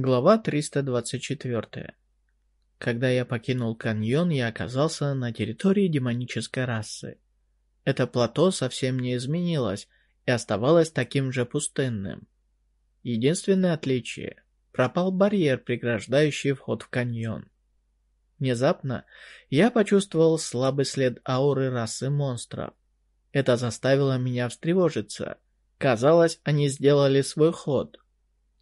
Глава 324. Когда я покинул каньон, я оказался на территории демонической расы. Это плато совсем не изменилось и оставалось таким же пустынным. Единственное отличие – пропал барьер, преграждающий вход в каньон. Внезапно я почувствовал слабый след ауры расы монстров. Это заставило меня встревожиться. Казалось, они сделали свой ход –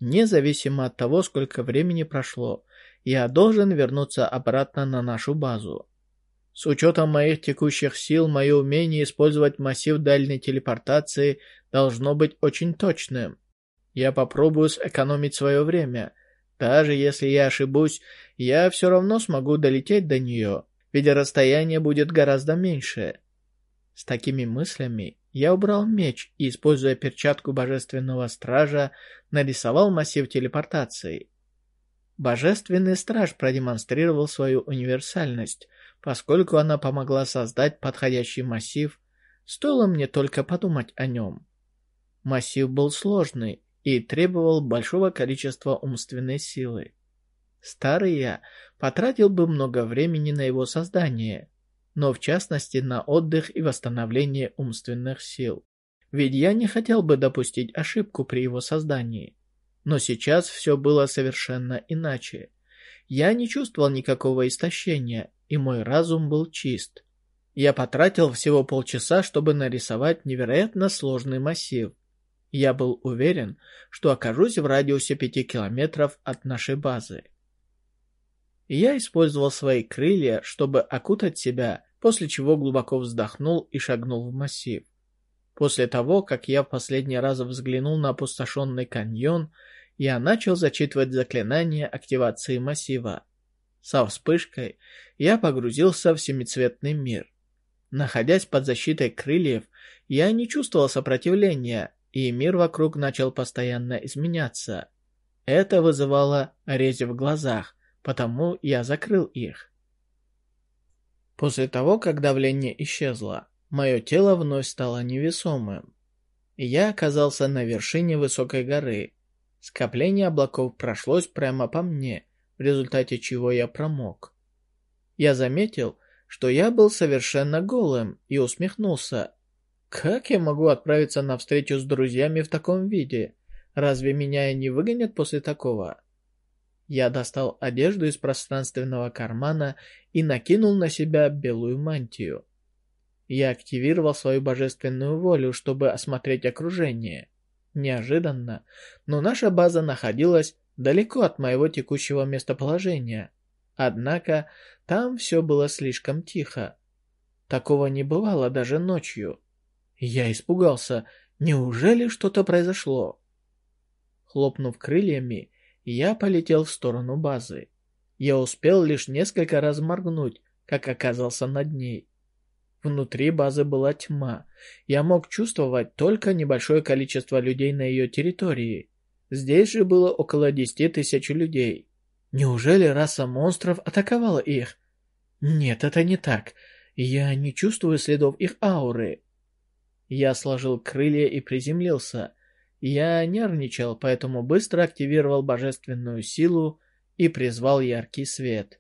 Независимо от того, сколько времени прошло, я должен вернуться обратно на нашу базу. С учетом моих текущих сил, мое умение использовать массив дальней телепортации должно быть очень точным. Я попробую сэкономить свое время. Даже если я ошибусь, я все равно смогу долететь до нее, ведь расстояние будет гораздо меньше. С такими мыслями я убрал меч и, используя перчатку Божественного Стража, нарисовал массив телепортации. Божественный Страж продемонстрировал свою универсальность, поскольку она помогла создать подходящий массив, стоило мне только подумать о нем. Массив был сложный и требовал большого количества умственной силы. Старый я потратил бы много времени на его создание – но в частности на отдых и восстановление умственных сил. Ведь я не хотел бы допустить ошибку при его создании. Но сейчас все было совершенно иначе. Я не чувствовал никакого истощения, и мой разум был чист. Я потратил всего полчаса, чтобы нарисовать невероятно сложный массив. Я был уверен, что окажусь в радиусе пяти километров от нашей базы. Я использовал свои крылья, чтобы окутать себя после чего глубоко вздохнул и шагнул в массив. После того, как я в последний раз взглянул на опустошенный каньон, я начал зачитывать заклинание активации массива. Со вспышкой я погрузился в семицветный мир. Находясь под защитой крыльев, я не чувствовал сопротивления, и мир вокруг начал постоянно изменяться. Это вызывало резь в глазах, потому я закрыл их. После того, как давление исчезло, мое тело вновь стало невесомым. Я оказался на вершине высокой горы. Скопление облаков прошлось прямо по мне, в результате чего я промок. Я заметил, что я был совершенно голым и усмехнулся. Как я могу отправиться на встречу с друзьями в таком виде? Разве меня не выгонят после такого? Я достал одежду из пространственного кармана и накинул на себя белую мантию. Я активировал свою божественную волю, чтобы осмотреть окружение. Неожиданно, но наша база находилась далеко от моего текущего местоположения. Однако там все было слишком тихо. Такого не бывало даже ночью. Я испугался. Неужели что-то произошло? Хлопнув крыльями, я полетел в сторону базы. Я успел лишь несколько раз моргнуть, как оказался над ней. Внутри базы была тьма. Я мог чувствовать только небольшое количество людей на ее территории. Здесь же было около десяти тысяч людей. Неужели раса монстров атаковала их? Нет, это не так. Я не чувствую следов их ауры. Я сложил крылья и приземлился. Я нервничал, поэтому быстро активировал божественную силу и призвал яркий свет.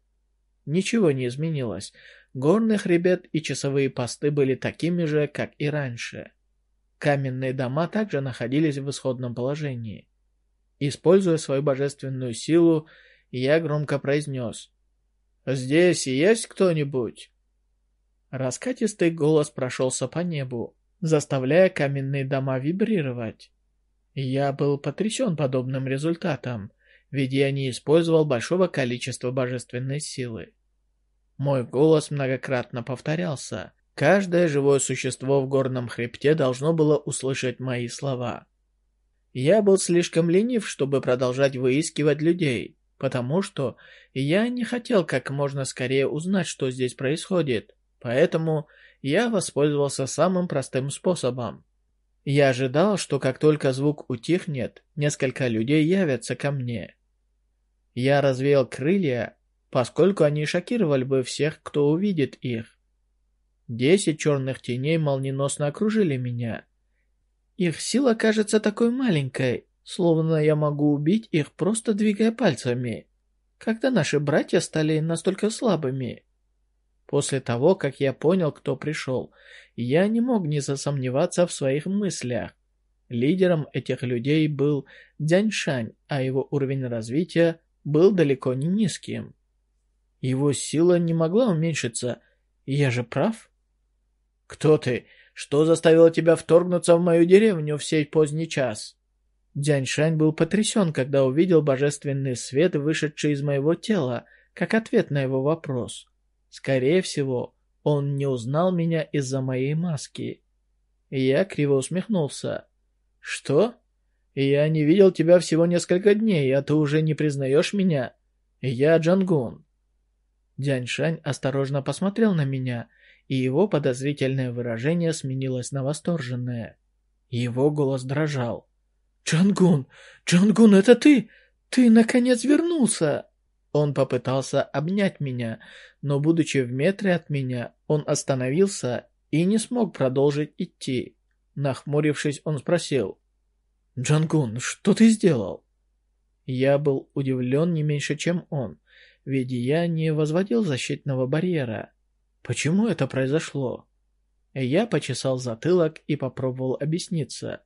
Ничего не изменилось. Горный хребет и часовые посты были такими же, как и раньше. Каменные дома также находились в исходном положении. Используя свою божественную силу, я громко произнес «Здесь есть кто-нибудь?» Раскатистый голос прошелся по небу, заставляя каменные дома вибрировать. Я был потрясен подобным результатом, ведь я не использовал большого количества божественной силы. Мой голос многократно повторялся. Каждое живое существо в горном хребте должно было услышать мои слова. Я был слишком ленив, чтобы продолжать выискивать людей, потому что я не хотел как можно скорее узнать, что здесь происходит, поэтому я воспользовался самым простым способом. Я ожидал, что как только звук утихнет, несколько людей явятся ко мне. Я развеял крылья, поскольку они шокировали бы всех, кто увидит их. Десять черных теней молниеносно окружили меня. Их сила кажется такой маленькой, Словно я могу убить их, просто двигая пальцами. Когда наши братья стали настолько слабыми? После того, как я понял, кто пришел, я не мог не засомневаться в своих мыслях. Лидером этих людей был Дяньшань, а его уровень развития был далеко не низким. Его сила не могла уменьшиться, я же прав? «Кто ты? Что заставило тебя вторгнуться в мою деревню в сей поздний час?» Дяньшань был потрясен, когда увидел божественный свет, вышедший из моего тела, как ответ на его вопрос. Скорее всего, он не узнал меня из-за моей маски. Я криво усмехнулся. «Что? Я не видел тебя всего несколько дней, а ты уже не признаешь меня? Я Джангун». Дяньшань осторожно посмотрел на меня, и его подозрительное выражение сменилось на восторженное. Его голос дрожал. «Джангун! Джангун, это ты? Ты, наконец, вернулся!» Он попытался обнять меня, но, будучи в метре от меня, он остановился и не смог продолжить идти. Нахмурившись, он спросил. «Джангун, что ты сделал?» Я был удивлен не меньше, чем он, ведь я не возводил защитного барьера. Почему это произошло? Я почесал затылок и попробовал объясниться.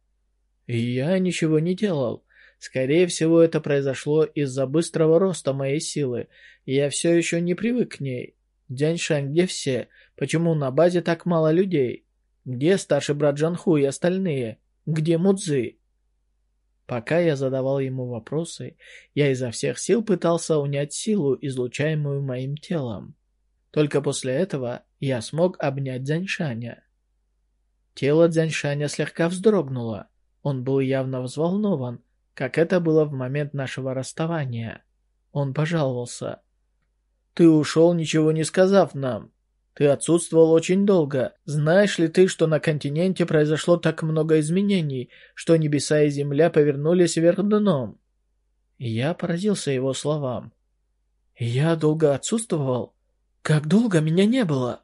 Я ничего не делал. Скорее всего, это произошло из-за быстрого роста моей силы. Я все еще не привык к ней. Дяньшань, где все? Почему на базе так мало людей? Где старший брат Джанху и остальные? Где Мудзи? Пока я задавал ему вопросы, я изо всех сил пытался унять силу, излучаемую моим телом. Только после этого я смог обнять Дзяньшаня. Тело Дзяньшаня слегка вздрогнуло. Он был явно взволнован, как это было в момент нашего расставания. Он пожаловался. «Ты ушел, ничего не сказав нам. Ты отсутствовал очень долго. Знаешь ли ты, что на континенте произошло так много изменений, что небеса и земля повернулись вверх дном?» Я поразился его словам. «Я долго отсутствовал? Как долго меня не было?»